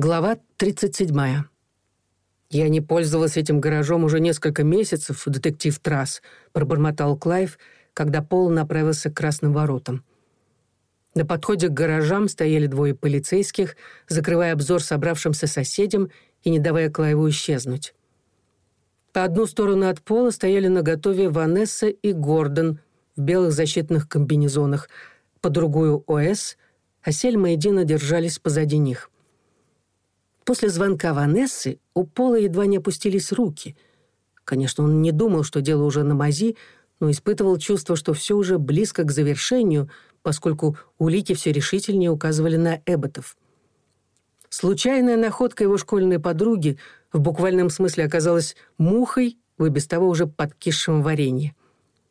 Глава 37. «Я не пользовался этим гаражом уже несколько месяцев, детектив Трасс», пробормотал Клайв, когда Пол направился к красным воротам. На подходе к гаражам стояли двое полицейских, закрывая обзор собравшимся соседям и не давая Клайву исчезнуть. По одну сторону от Пола стояли наготове Ванесса и Гордон в белых защитных комбинезонах, по другую — ОС, а Сельма и Дина держались позади них — После звонка Ванессы у Пола едва не опустились руки. Конечно, он не думал, что дело уже на мази, но испытывал чувство, что все уже близко к завершению, поскольку улики все решительнее указывали на Эбботов. Случайная находка его школьной подруги в буквальном смысле оказалась мухой в и без того уже подкисшем варенье.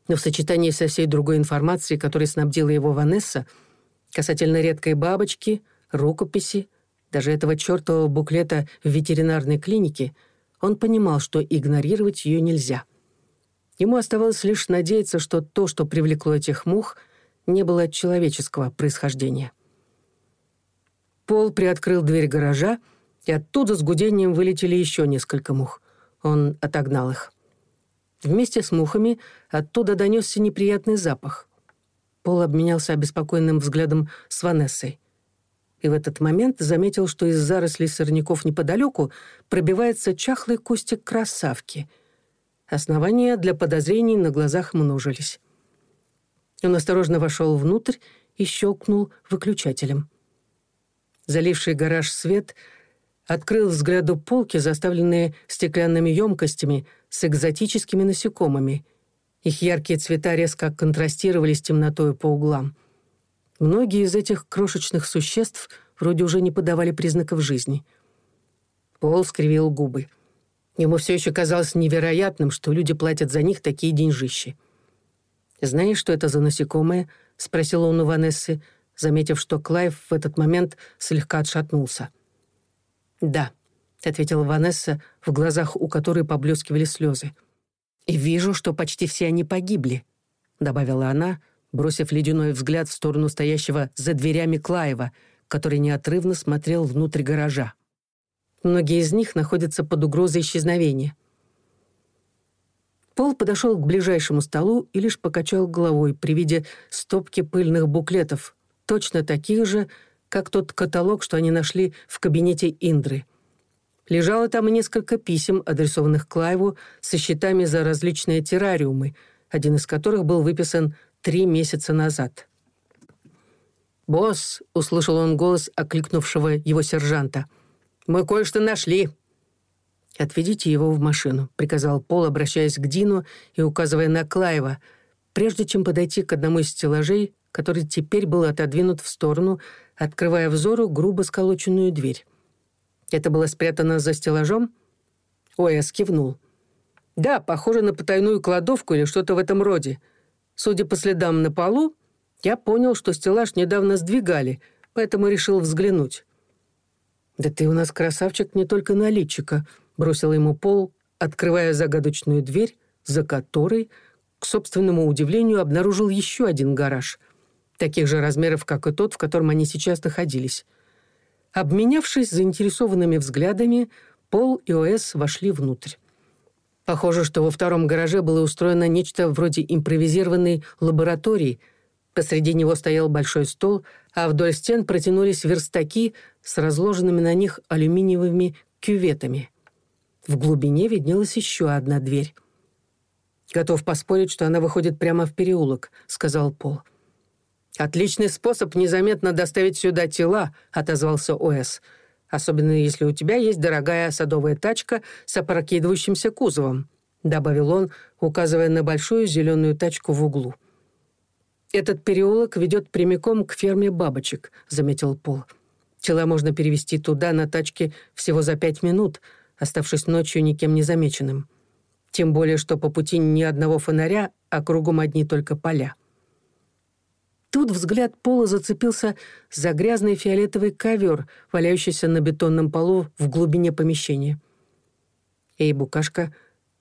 Но в сочетании со всей другой информацией, которой снабдила его Ванесса, касательно редкой бабочки, рукописи, Даже этого чертового буклета в ветеринарной клинике он понимал, что игнорировать ее нельзя. Ему оставалось лишь надеяться, что то, что привлекло этих мух, не было человеческого происхождения. Пол приоткрыл дверь гаража, и оттуда с гудением вылетели еще несколько мух. Он отогнал их. Вместе с мухами оттуда донесся неприятный запах. Пол обменялся обеспокоенным взглядом с Ванессой. И в этот момент заметил, что из зарослей сорняков неподалеку пробивается чахлый кустик красавки. Основания для подозрений на глазах множились. Он осторожно вошел внутрь и щелкнул выключателем. Заливший гараж свет открыл взгляду полки, заставленные стеклянными емкостями с экзотическими насекомыми. Их яркие цвета резко контрастировали с темнотой по углам — Многие из этих крошечных существ вроде уже не подавали признаков жизни. Пол скривил губы. Ему все еще казалось невероятным, что люди платят за них такие деньжищи. «Знаешь, что это за насекомое?» — спросил он у Ванессы, заметив, что Клайв в этот момент слегка отшатнулся. «Да», — ответила Ванесса, в глазах у которой поблескивали слезы. «И вижу, что почти все они погибли», — добавила она, бросив ледяной взгляд в сторону стоящего за дверями Клаева, который неотрывно смотрел внутрь гаража. Многие из них находятся под угрозой исчезновения. Пол подошел к ближайшему столу и лишь покачал головой при виде стопки пыльных буклетов, точно таких же, как тот каталог, что они нашли в кабинете Индры. Лежало там и несколько писем, адресованных Клайву, со счетами за различные террариумы, один из которых был выписан три месяца назад. «Босс!» — услышал он голос окликнувшего его сержанта. «Мы кое-что нашли!» «Отведите его в машину», — приказал Пол, обращаясь к Дину и указывая на Клаева, прежде чем подойти к одному из стеллажей, который теперь был отодвинут в сторону, открывая взору грубо сколоченную дверь. «Это было спрятано за стеллажом?» Ой, я скивнул. «Да, похоже на потайную кладовку или что-то в этом роде», Судя по следам на полу, я понял, что стеллаж недавно сдвигали, поэтому решил взглянуть. «Да ты у нас красавчик не только наличика», — бросил ему Пол, открывая загадочную дверь, за которой, к собственному удивлению, обнаружил еще один гараж, таких же размеров, как и тот, в котором они сейчас находились. Обменявшись заинтересованными взглядами, Пол и О.С. вошли внутрь. Похоже, что во втором гараже было устроено нечто вроде импровизированной лаборатории. Посреди него стоял большой стол, а вдоль стен протянулись верстаки с разложенными на них алюминиевыми кюветами. В глубине виднелась еще одна дверь. «Готов поспорить, что она выходит прямо в переулок», — сказал Пол. «Отличный способ незаметно доставить сюда тела», — отозвался Оэс. «Оэс» особенно если у тебя есть дорогая садовая тачка с опрокидывающимся кузовом», добавил он, указывая на большую зеленую тачку в углу. «Этот переулок ведет прямиком к ферме бабочек», заметил Пол. «Тела можно перевести туда на тачке всего за пять минут, оставшись ночью никем не замеченным. Тем более, что по пути ни одного фонаря, а кругом одни только поля». Тут взгляд Пола зацепился за грязный фиолетовый ковер, валяющийся на бетонном полу в глубине помещения. «Эй, букашка,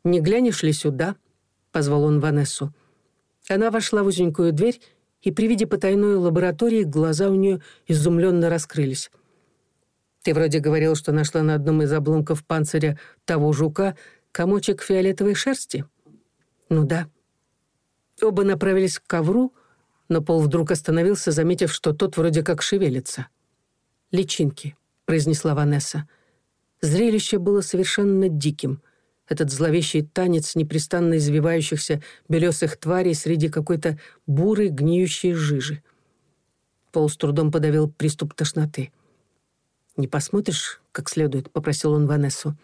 не глянешь ли сюда?» — позвал он Ванессу. Она вошла в узенькую дверь, и при виде потайной лаборатории глаза у нее изумленно раскрылись. «Ты вроде говорил, что нашла на одном из обломков панциря того жука комочек фиолетовой шерсти?» «Ну да». Оба направились к ковру — но Пол вдруг остановился, заметив, что тот вроде как шевелится. «Личинки», — произнесла Ванесса. Зрелище было совершенно диким. Этот зловещий танец непрестанно извивающихся белесых тварей среди какой-то бурой гниющей жижи. Пол с трудом подавил приступ тошноты. «Не посмотришь, как следует?» — попросил он Ванессу.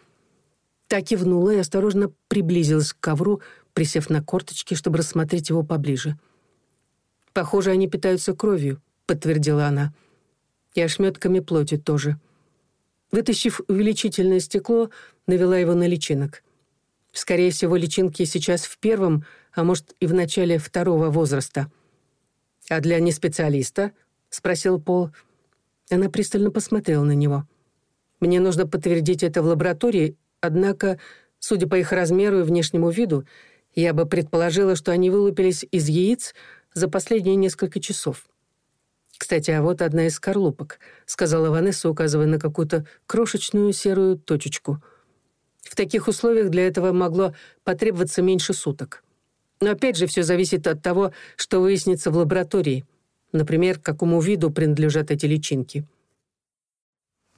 Та кивнула и осторожно приблизилась к ковру, присев на корточки, чтобы рассмотреть его поближе. «Похоже, они питаются кровью», — подтвердила она. «И ошметками плоти тоже». Вытащив увеличительное стекло, навела его на личинок. Скорее всего, личинки сейчас в первом, а может и в начале второго возраста. «А для неспециалиста?» — спросил Пол. Она пристально посмотрела на него. «Мне нужно подтвердить это в лаборатории, однако, судя по их размеру и внешнему виду, я бы предположила, что они вылупились из яиц за последние несколько часов. «Кстати, а вот одна из скорлупок», — сказала Ванесса, указывая на какую-то крошечную серую точечку. В таких условиях для этого могло потребоваться меньше суток. Но опять же, все зависит от того, что выяснится в лаборатории. Например, какому виду принадлежат эти личинки.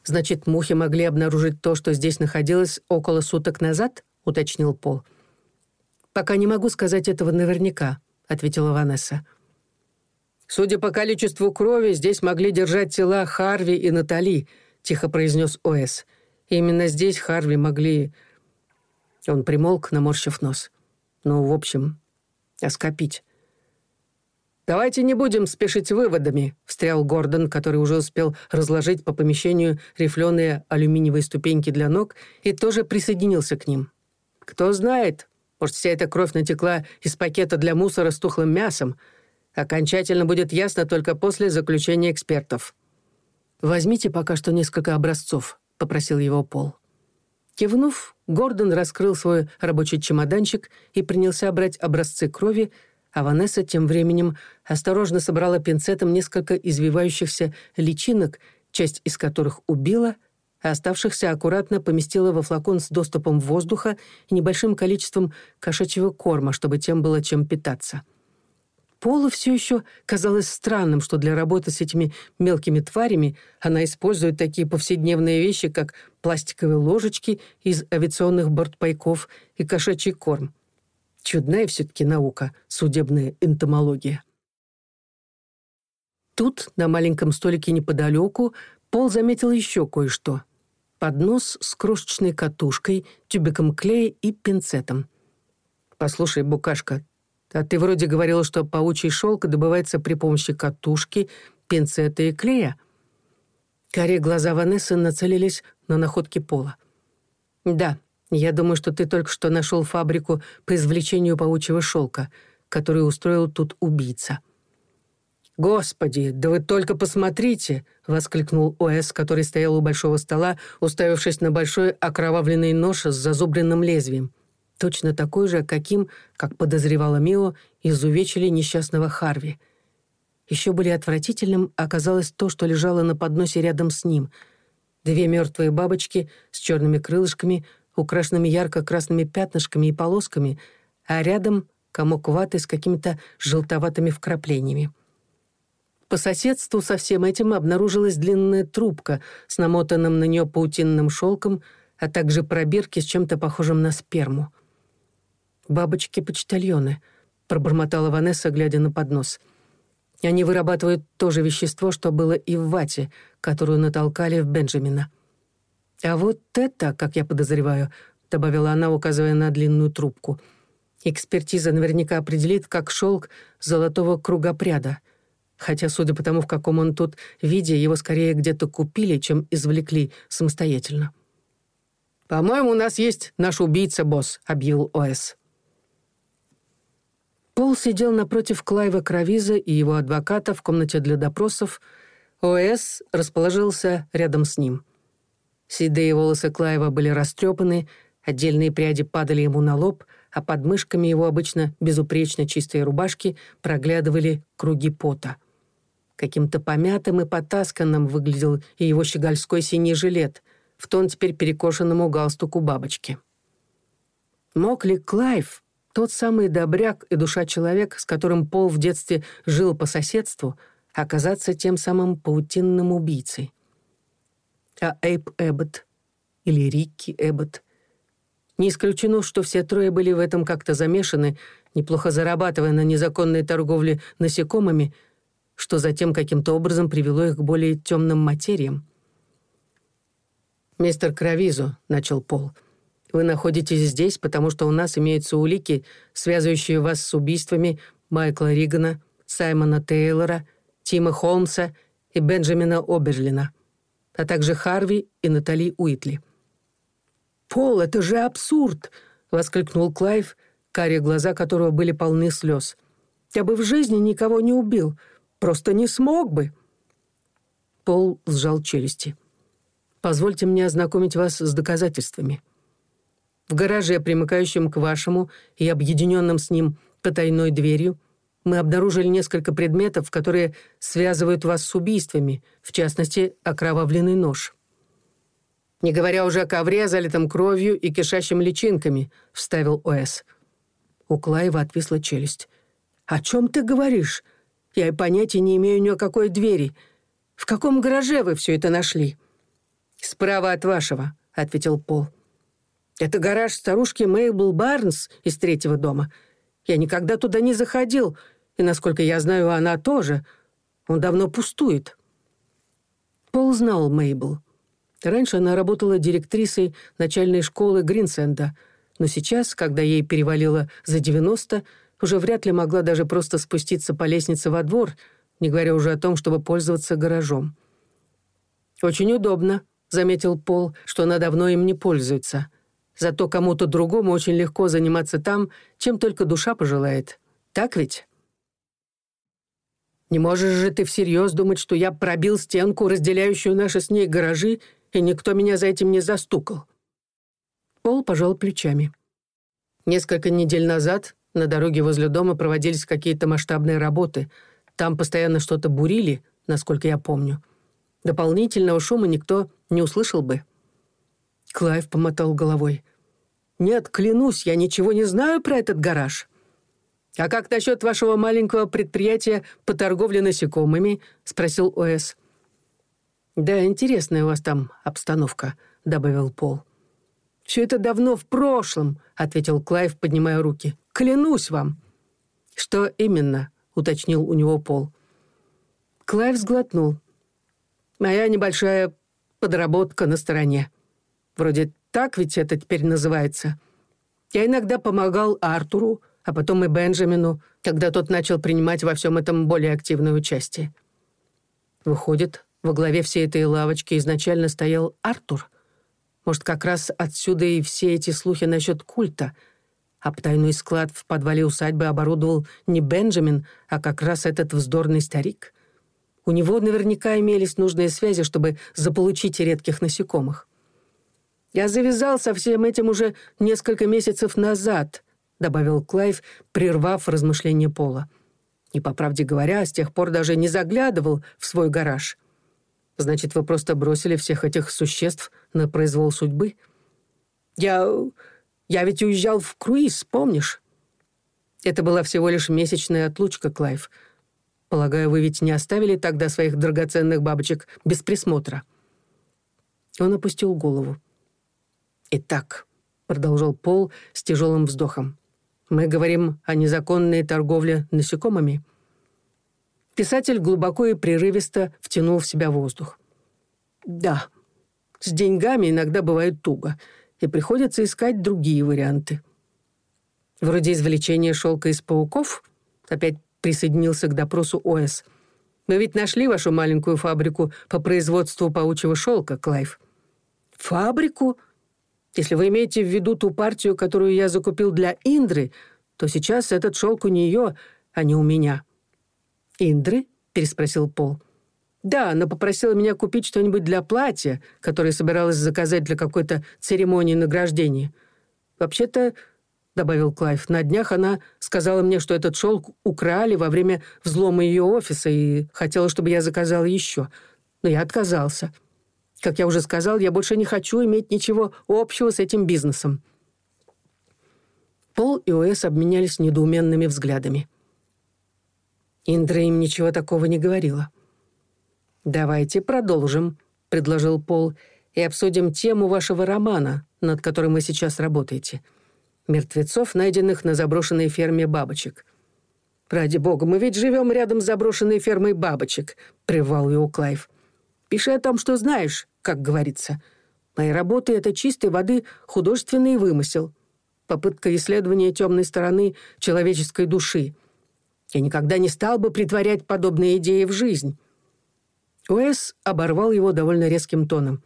«Значит, мухи могли обнаружить то, что здесь находилось около суток назад?» — ответила Ванесса. «Судя по количеству крови, здесь могли держать тела Харви и Натали», — тихо произнес Оэс. «Именно здесь Харви могли...» Он примолк, наморщив нос. «Ну, в общем, оскопить». А «Давайте не будем спешить выводами», — встрял Гордон, который уже успел разложить по помещению рифленые алюминиевые ступеньки для ног и тоже присоединился к ним. «Кто знает, может, вся эта кровь натекла из пакета для мусора с тухлым мясом, Окончательно будет ясно только после заключения экспертов. «Возьмите пока что несколько образцов», — попросил его Пол. Кивнув, Гордон раскрыл свой рабочий чемоданчик и принялся брать образцы крови, а Ванесса тем временем осторожно собрала пинцетом несколько извивающихся личинок, часть из которых убила, а А оставшихся аккуратно поместила во флакон с доступом воздуха и небольшим количеством кошачьего корма, чтобы тем было чем питаться. Полу все еще казалось странным, что для работы с этими мелкими тварями она использует такие повседневные вещи, как пластиковые ложечки из авиационных бортпайков и кошачий корм. Чудная все-таки наука, судебная энтомология. Тут, на маленьком столике неподалеку, Пол заметил еще кое-что — поднос с крошечной катушкой, тюбиком клея и пинцетом. «Послушай, Букашка, а ты вроде говорила, что паучий шелк добывается при помощи катушки, пинцета и клея». Карие глаза Ванессы нацелились на находки пола. «Да, я думаю, что ты только что нашел фабрику по извлечению паучьего шелка, которую устроил тут убийца». «Господи, да вы только посмотрите!» — воскликнул О.С., который стоял у большого стола, уставившись на большой окровавленный нож с зазубренным лезвием. Точно такой же, каким, как подозревала Мио, изувечили несчастного Харви. Еще более отвратительным оказалось то, что лежало на подносе рядом с ним. Две мертвые бабочки с черными крылышками, украшенными ярко-красными пятнышками и полосками, а рядом комок ваты с какими-то желтоватыми вкраплениями. По-соседству со всем этим обнаружилась длинная трубка с намотанным на нее паутинным шелком, а также пробирки с чем-то похожим на сперму. «Бабочки-почтальоны», — пробормотала Ванесса, глядя на поднос. «Они вырабатывают то же вещество, что было и в вате, которую натолкали в Бенджамина». «А вот это, как я подозреваю», — добавила она, указывая на длинную трубку. «Экспертиза наверняка определит, как шелк золотого кругопряда» хотя, судя по тому, в каком он тут виде, его скорее где-то купили, чем извлекли самостоятельно. «По-моему, у нас есть наш убийца, босс», — объявил ОС. Пол сидел напротив Клайва Кровиза и его адвоката в комнате для допросов. ОС расположился рядом с ним. Седые волосы Клайва были растрепаны, отдельные пряди падали ему на лоб, а под мышками его обычно безупречно чистые рубашки проглядывали круги пота — Каким-то помятым и потасканным выглядел и его щегольской синий жилет, в тон теперь перекошенному галстуку бабочки. Мог ли Клайв, тот самый добряк и душа-человек, с которым Пол в детстве жил по соседству, оказаться тем самым паутинным убийцей? А Эйп Эббот или Рикки Эббот? Не исключено, что все трое были в этом как-то замешаны, неплохо зарабатывая на незаконной торговле насекомыми — что затем каким-то образом привело их к более темным материям. «Мистер Кравизу», — начал Пол, — «вы находитесь здесь, потому что у нас имеются улики, связывающие вас с убийствами Майкла Ригана, Саймона Тейлора, Тима Холмса и Бенджамина Оберлина, а также Харви и Натали Уитли». «Пол, это же абсурд!» — воскликнул Клайв, карие глаза которого были полны слез. «Я бы в жизни никого не убил. Просто не смог бы». Пол сжал челюсти. «Позвольте мне ознакомить вас с доказательствами. В гараже, примыкающем к вашему и объединенном с ним потайной дверью, мы обнаружили несколько предметов, которые связывают вас с убийствами, в частности, окровавленный нож. Не говоря уже о ковре, залитом кровью и кишащим личинками», — вставил О.С. У Клаева отвисла челюсть. «О чем ты говоришь? Я и понятия не имею ни о какой двери. В каком гараже вы все это нашли?» «Справа от вашего», — ответил Пол. «Это гараж старушки Мейбл Барнс из третьего дома. Я никогда туда не заходил, и, насколько я знаю, она тоже. Он давно пустует». Пол знал Мейбл. Раньше она работала директрисой начальной школы Гринсенда, но сейчас, когда ей перевалило за девяносто, уже вряд ли могла даже просто спуститься по лестнице во двор, не говоря уже о том, чтобы пользоваться гаражом. «Очень удобно», — заметил Пол, что она давно им не пользуется. «Зато кому-то другому очень легко заниматься там, чем только душа пожелает. Так ведь?» «Не можешь же ты всерьез думать, что я пробил стенку, разделяющую наши с ней гаражи, и никто меня за этим не застукал?» Пол пожал плечами. Несколько недель назад на дороге возле дома проводились какие-то масштабные работы. Там постоянно что-то бурили, насколько я помню. Дополнительного шума никто не услышал бы. Клайв помотал головой. «Нет, клянусь, я ничего не знаю про этот гараж». «А как насчет вашего маленького предприятия по торговле насекомыми?» — спросил О.С. «Да, интересная у вас там обстановка», — добавил Пол. «Все это давно в прошлом», — ответил Клайв, поднимая руки. «Клянусь вам». «Что именно?» — уточнил у него Пол. Клайв сглотнул. «Моя небольшая подработка на стороне. Вроде так ведь это теперь называется. Я иногда помогал Артуру, а потом и Бенджамину, когда тот начал принимать во всем этом более активное участие. Выходит, во главе всей этой лавочки изначально стоял Артур. Может, как раз отсюда и все эти слухи насчет культа. А потайной склад в подвале усадьбы оборудовал не Бенджамин, а как раз этот вздорный старик. У него наверняка имелись нужные связи, чтобы заполучить редких насекомых. «Я завязал со всем этим уже несколько месяцев назад», добавил Клайв, прервав размышления Пола. И, по правде говоря, с тех пор даже не заглядывал в свой гараж. Значит, вы просто бросили всех этих существ на произвол судьбы? Я... я ведь уезжал в круиз, помнишь? Это была всего лишь месячная отлучка, Клайв. Полагаю, вы ведь не оставили тогда своих драгоценных бабочек без присмотра?» Он опустил голову. «Итак», — продолжал Пол с тяжелым вздохом, «мы говорим о незаконной торговле насекомыми». Писатель глубоко и приходится искать другие варианты. Вроде извлечения шелка из пауков, опять присоединился к допросу ОС. «Мы ведь нашли вашу маленькую фабрику по производству паучьего шелка, Клайв». «Фабрику? Если вы имеете в виду ту партию, которую я закупил для Индры, то сейчас этот шелк у нее, а не у меня». «Индры?» — переспросил Пол. — да, она попросила меня купить что-нибудь для платья, которое собиралась заказать для какой-то церемонии награждения. Вообще-то, — добавил Клайв, — на днях она сказала мне, что этот шелк украли во время взлома ее офиса и хотела, чтобы я заказал еще. Но я отказался. Как я уже сказал, я больше не хочу иметь ничего общего с этим бизнесом. Пол и Оэс обменялись недоуменными взглядами. Индра им ничего такого не говорила. «Давайте продолжим», — предложил Пол, «и обсудим тему вашего романа, над которым вы сейчас работаете. Мертвецов, найденных на заброшенной ферме бабочек». «Ради бога, мы ведь живем рядом с заброшенной фермой бабочек», — прервал его Клайв. «Пиши о том, что знаешь, как говорится. Мои работы — это чистой воды художественный вымысел, попытка исследования темной стороны человеческой души. Я никогда не стал бы притворять подобные идеи в жизнь». Уэс оборвал его довольно резким тоном.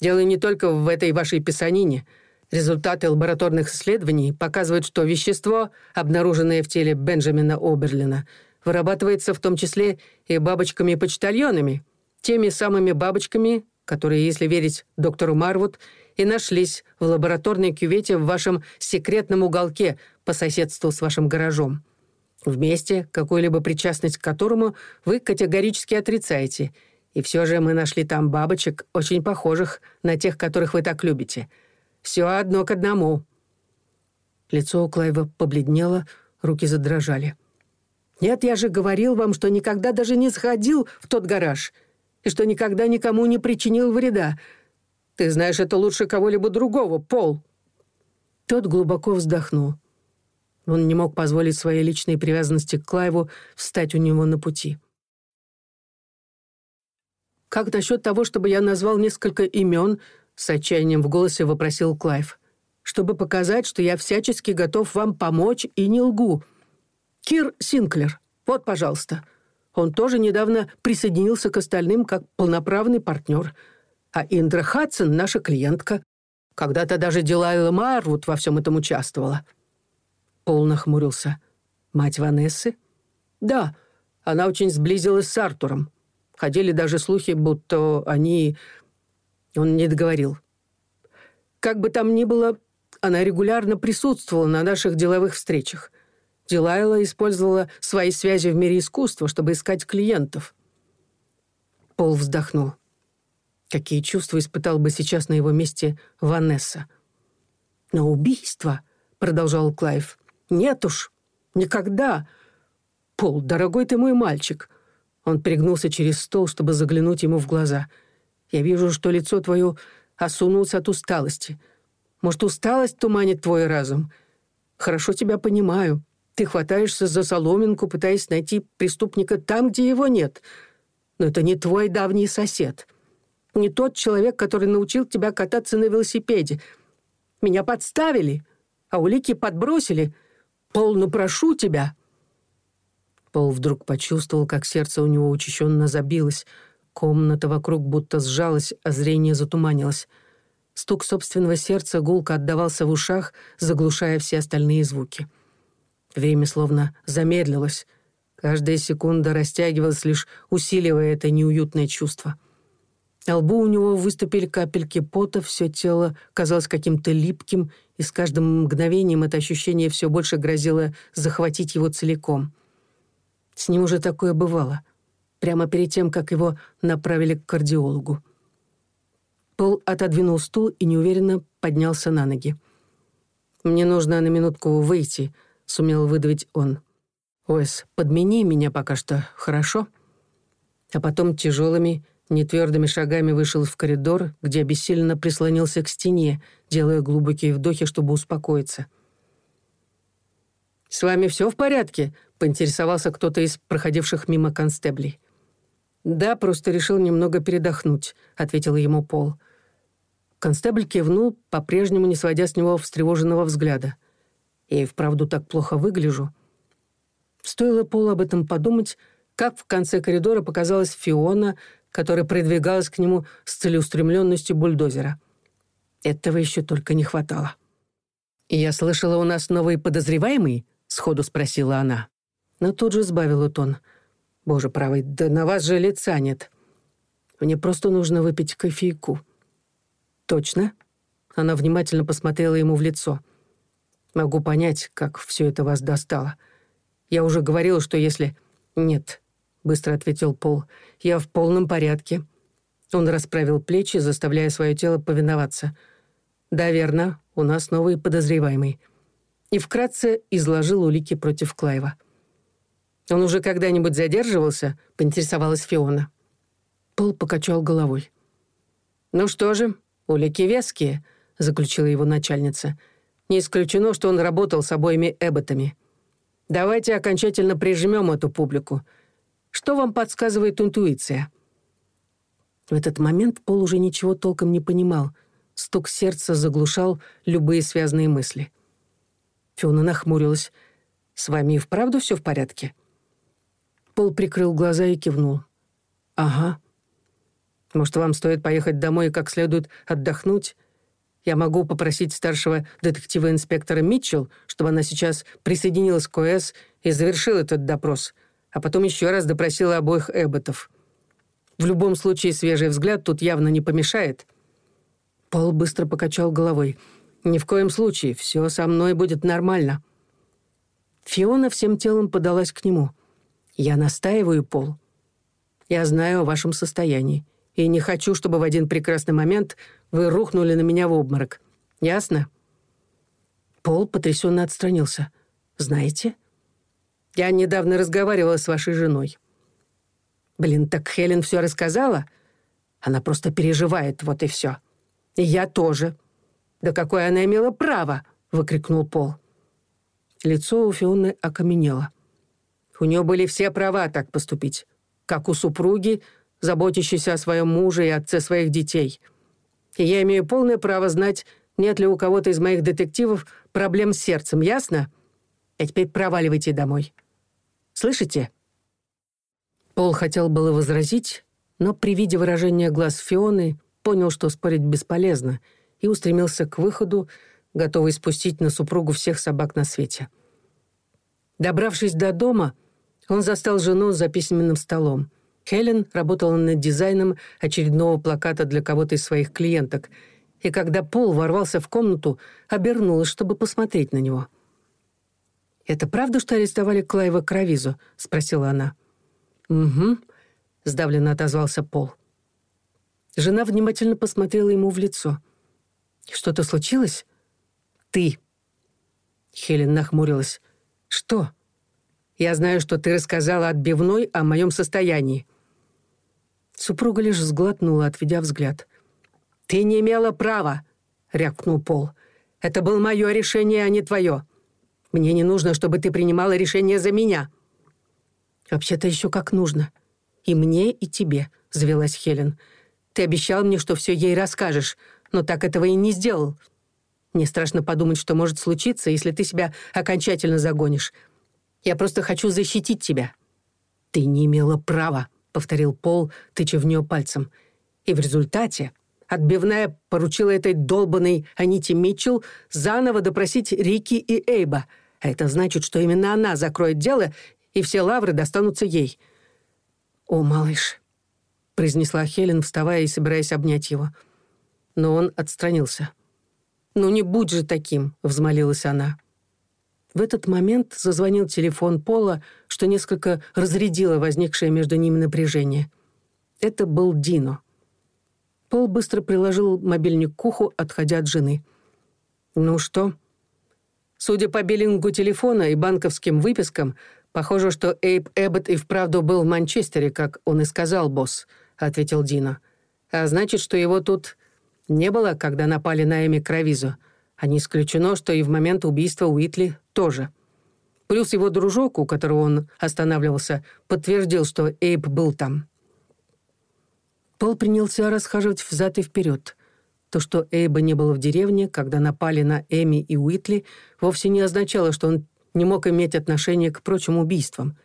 «Дело не только в этой вашей писанине. Результаты лабораторных исследований показывают, что вещество, обнаруженное в теле Бенджамина Оберлина, вырабатывается в том числе и бабочками-почтальонами, теми самыми бабочками, которые, если верить доктору Марвуд, и нашлись в лабораторной кювете в вашем секретном уголке по соседству с вашим гаражом. Вместе, какую-либо причастность к которому вы категорически отрицаете – И все же мы нашли там бабочек, очень похожих на тех, которых вы так любите. Все одно к одному». Лицо у Клайва побледнело, руки задрожали. «Нет, я же говорил вам, что никогда даже не сходил в тот гараж и что никогда никому не причинил вреда. Ты знаешь это лучше кого-либо другого, Пол». Тот глубоко вздохнул. Он не мог позволить своей личной привязанности к Клайву встать у него на пути. «Как насчет того, чтобы я назвал несколько имен?» С отчаянием в голосе вопросил Клайв. «Чтобы показать, что я всячески готов вам помочь и не лгу. Кир Синклер, вот, пожалуйста. Он тоже недавно присоединился к остальным как полноправный партнер. А Индра Хадсон — наша клиентка. Когда-то даже Дилайла Марвуд во всем этом участвовала». Пол нахмурился. «Мать Ванессы?» «Да, она очень сблизилась с Артуром. ходили даже слухи, будто они... Он не договорил. Как бы там ни было, она регулярно присутствовала на наших деловых встречах. Дилайла использовала свои связи в мире искусства, чтобы искать клиентов. Пол вздохнул. Какие чувства испытал бы сейчас на его месте Ванесса? На убийство», — продолжал Клайв. «Нет уж, никогда. Пол, дорогой ты мой мальчик, он пригнулся через стол, чтобы заглянуть ему в глаза. Я вижу, что лицо твое осунулось от усталости. Может, усталость туманит твой разум? Хорошо тебя понимаю. Ты хватаешься за соломинку, пытаясь найти преступника там, где его нет. Но это не твой давний сосед. Не тот человек, который научил тебя кататься на велосипеде. Меня подставили, а улики подбросили. Полно прошу тебя, Пол вдруг почувствовал, как сердце у него учащенно забилось. Комната вокруг будто сжалась, а зрение затуманилось. Стук собственного сердца гулко отдавался в ушах, заглушая все остальные звуки. Время словно замедлилось. Каждая секунда растягивалась, лишь усиливая это неуютное чувство. На лбу у него выступили капельки пота, все тело казалось каким-то липким, и с каждым мгновением это ощущение все больше грозило захватить его целиком. С ним уже такое бывало. Прямо перед тем, как его направили к кардиологу. Пол отодвинул стул и неуверенно поднялся на ноги. «Мне нужно на минутку выйти», — сумел выдавить он. Ойс, подмени меня пока что, хорошо?» А потом тяжелыми, нетвердыми шагами вышел в коридор, где обессиленно прислонился к стене, делая глубокие вдохи, чтобы успокоиться. «С вами все в порядке?» поинтересовался кто-то из проходивших мимо констеблей. «Да, просто решил немного передохнуть», — ответил ему Пол. Констебль кивнул, по-прежнему не сводя с него встревоженного взгляда. «Я и вправду так плохо выгляжу». Стоило Полу об этом подумать, как в конце коридора показалась Фиона, которая продвигалась к нему с целеустремленностью бульдозера. Этого еще только не хватало. «Я слышала, у нас новый подозреваемый?» — сходу спросила она но тут же сбавила тон. «Боже правый, да на вас же лица нет. Мне просто нужно выпить кофейку». «Точно?» Она внимательно посмотрела ему в лицо. Могу понять, как все это вас достало. Я уже говорил, что если... Нет, быстро ответил Пол. Я в полном порядке. Он расправил плечи, заставляя свое тело повиноваться. Да, верно, у нас новый подозреваемый. И вкратце изложил улики против Клайва. «Он уже когда-нибудь задерживался?» — поинтересовалась Фиона. Пол покачал головой. «Ну что же, улики веские», — заключила его начальница. «Не исключено, что он работал с обоими Эбботами. Давайте окончательно прижмем эту публику. Что вам подсказывает интуиция?» В этот момент Пол уже ничего толком не понимал. Стук сердца заглушал любые связанные мысли. Фиона нахмурилась. «С вами и вправду все в порядке?» Пол прикрыл глаза и кивнул. «Ага. Может, вам стоит поехать домой и как следует отдохнуть? Я могу попросить старшего детектива-инспектора Митчелл, чтобы она сейчас присоединилась к ОС и завершила этот допрос, а потом еще раз допросила обоих Эбботов. В любом случае, свежий взгляд тут явно не помешает». Пол быстро покачал головой. «Ни в коем случае, все со мной будет нормально». Фиона всем телом подалась к нему. «Я настаиваю, Пол. Я знаю о вашем состоянии, и не хочу, чтобы в один прекрасный момент вы рухнули на меня в обморок. Ясно?» Пол потрясенно отстранился. «Знаете, я недавно разговаривала с вашей женой. Блин, так Хелен все рассказала? Она просто переживает, вот и все. И я тоже. Да какое она имела право? Выкрикнул Пол. Лицо у Фионы окаменело. У нее были все права так поступить, как у супруги, заботящейся о своем муже и отце своих детей. И я имею полное право знать, нет ли у кого-то из моих детективов проблем с сердцем, ясно? А теперь проваливайте домой. Слышите?» Пол хотел было возразить, но при виде выражения глаз Фионы понял, что спорить бесполезно, и устремился к выходу, готовый спустить Он застал жену за письменным столом. Хелен работала над дизайном очередного плаката для кого-то из своих клиенток. И когда Пол ворвался в комнату, обернулась, чтобы посмотреть на него. «Это правда, что арестовали Клайва Кровизу?» — спросила она. «Угу», — сдавленно отозвался Пол. Жена внимательно посмотрела ему в лицо. «Что-то случилось?» «Ты!» Хелен нахмурилась. «Что?» «Я знаю, что ты рассказала отбивной о моем состоянии». Супруга лишь сглотнула, отведя взгляд. «Ты не имела права», — рявкнул Пол. «Это было мое решение, а не твое. Мне не нужно, чтобы ты принимала решение за меня». «Вообще-то еще как нужно. И мне, и тебе», — завелась Хелен. «Ты обещал мне, что все ей расскажешь, но так этого и не сделал. Мне страшно подумать, что может случиться, если ты себя окончательно загонишь. Я просто хочу защитить тебя». «Ты не имела права», — повторил Пол, тыча в нее пальцем. «И в результате отбивная поручила этой долбанной Аните Митчелл заново допросить Рики и Эйба. А это значит, что именно она закроет дело и все лавры достанутся ей. «О, малыш», — произнесла Хелен, вставая и собираясь обнять его. Но он отстранился. «Ну не будь же таким», — взмолилась она. В этот момент зазвонил телефон Пола, что несколько разрядило возникшее между ними напряжение. Это был Дино. Пол быстро приложил мобильник к уху, отходя от жены. «Ну что?» Судя по биллингу телефона и банковским выпискам, «Похоже, что Эйб Эббот и вправду был в Манчестере, как А не исключено, что и в момент убийства Уитли тоже. Плюс его дружок, у которого он останавливался, подтвердил, что Эйб был там. Пол принялся расхаживать взад и вперед. То, что Эйба не было в деревне, когда напали на Эми и Уитли, вовсе не означало, что он не мог иметь отношение к прочим убийствам.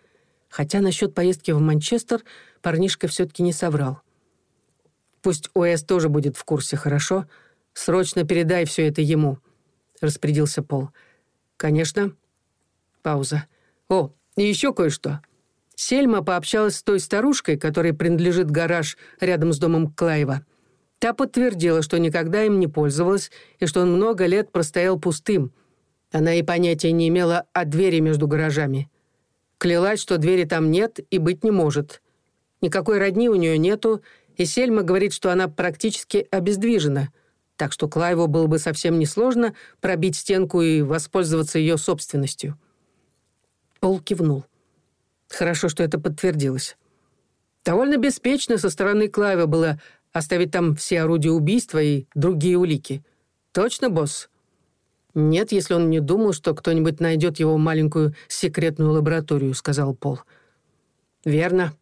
Хотя насчет поездки в Манчестер парнишка все-таки не соврал. Пусть ОС тоже будет в курсе, хорошо? Срочно передай все это ему распорядился Пол. «Конечно». Пауза. «О, и еще кое-что». Сельма пообщалась с той старушкой, которой принадлежит гараж рядом с домом Клаева. Та подтвердила, что никогда им не пользовалась и что он много лет простоял пустым. Она и понятия не имела о двери между гаражами. Клялась, что двери там нет и быть не может. Никакой родни у нее нету, и Сельма говорит, что она практически обездвижена — так что Клайву было бы совсем несложно пробить стенку и воспользоваться ее собственностью. Пол кивнул. Хорошо, что это подтвердилось. Довольно беспечно со стороны Клайва было оставить там все орудия убийства и другие улики. Точно, босс? «Нет, если он не думал, что кто-нибудь найдет его маленькую секретную лабораторию», — сказал Пол. «Верно».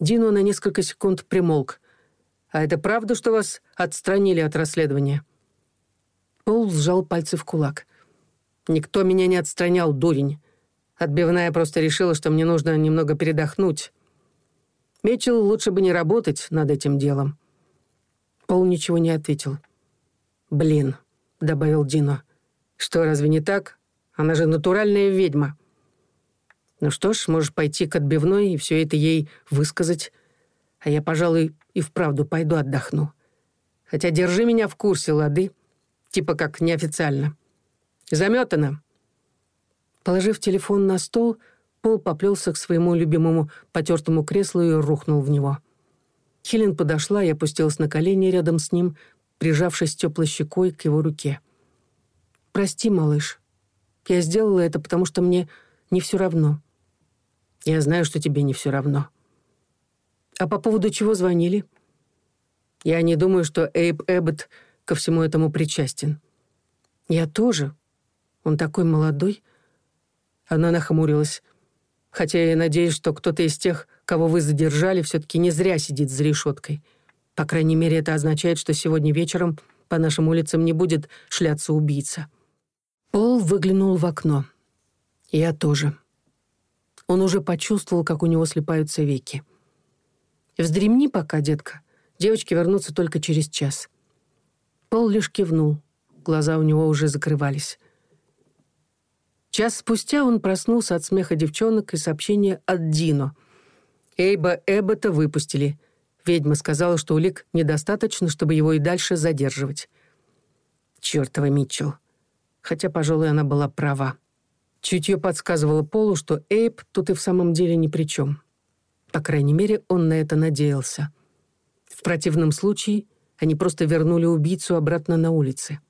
Дино на несколько секунд примолк — а это правда, что вас отстранили от расследования?» Пол сжал пальцы в кулак. «Никто меня не отстранял, дурень. Отбивная просто решила, что мне нужно немного передохнуть. Мечел лучше бы не работать над этим делом». Пол ничего не ответил. «Блин», — добавил Дино. «Что, разве не так? Она же натуральная ведьма». «Ну что ж, можешь пойти к отбивной и все это ей высказать». А я, пожалуй, и вправду пойду отдохну. Хотя держи меня в курсе, лады. Типа как неофициально. Заметано». Положив телефон на стол, Пол поплелся к своему любимому потертому креслу и рухнул в него. Хелен подошла и опустилась на колени рядом с ним, прижавшись теплой щекой к его руке. «Прости, малыш. Я сделала это, потому что мне не все равно. Я знаю, что тебе не все равно. А по поводу чего звонили? Я не думаю, что Эйб Эббот ко всему этому причастен. Я тоже. Он такой молодой». Она нахмурилась. «Хотя я надеюсь, что кто-то из тех, кого вы задержали, все-таки не зря сидит за решеткой. По крайней мере, это означает, что сегодня вечером по нашим улицам не будет шляться убийца». Пол выглянул в окно. Я тоже. Он уже почувствовал, как у него слепаются веки. «Вздремни пока, детка. Девочки вернутся только через час». Пол лишь кивнул. Глаза у него уже закрывались. Час спустя он проснулся от смеха девчонок и сообщения от Дино. Эйба Эббота выпустили. Ведьма сказала, что улик недостаточно, чтобы его и дальше задерживать. Чёртова Митчелл. Хотя, пожалуй, она была права. Чутье подсказывало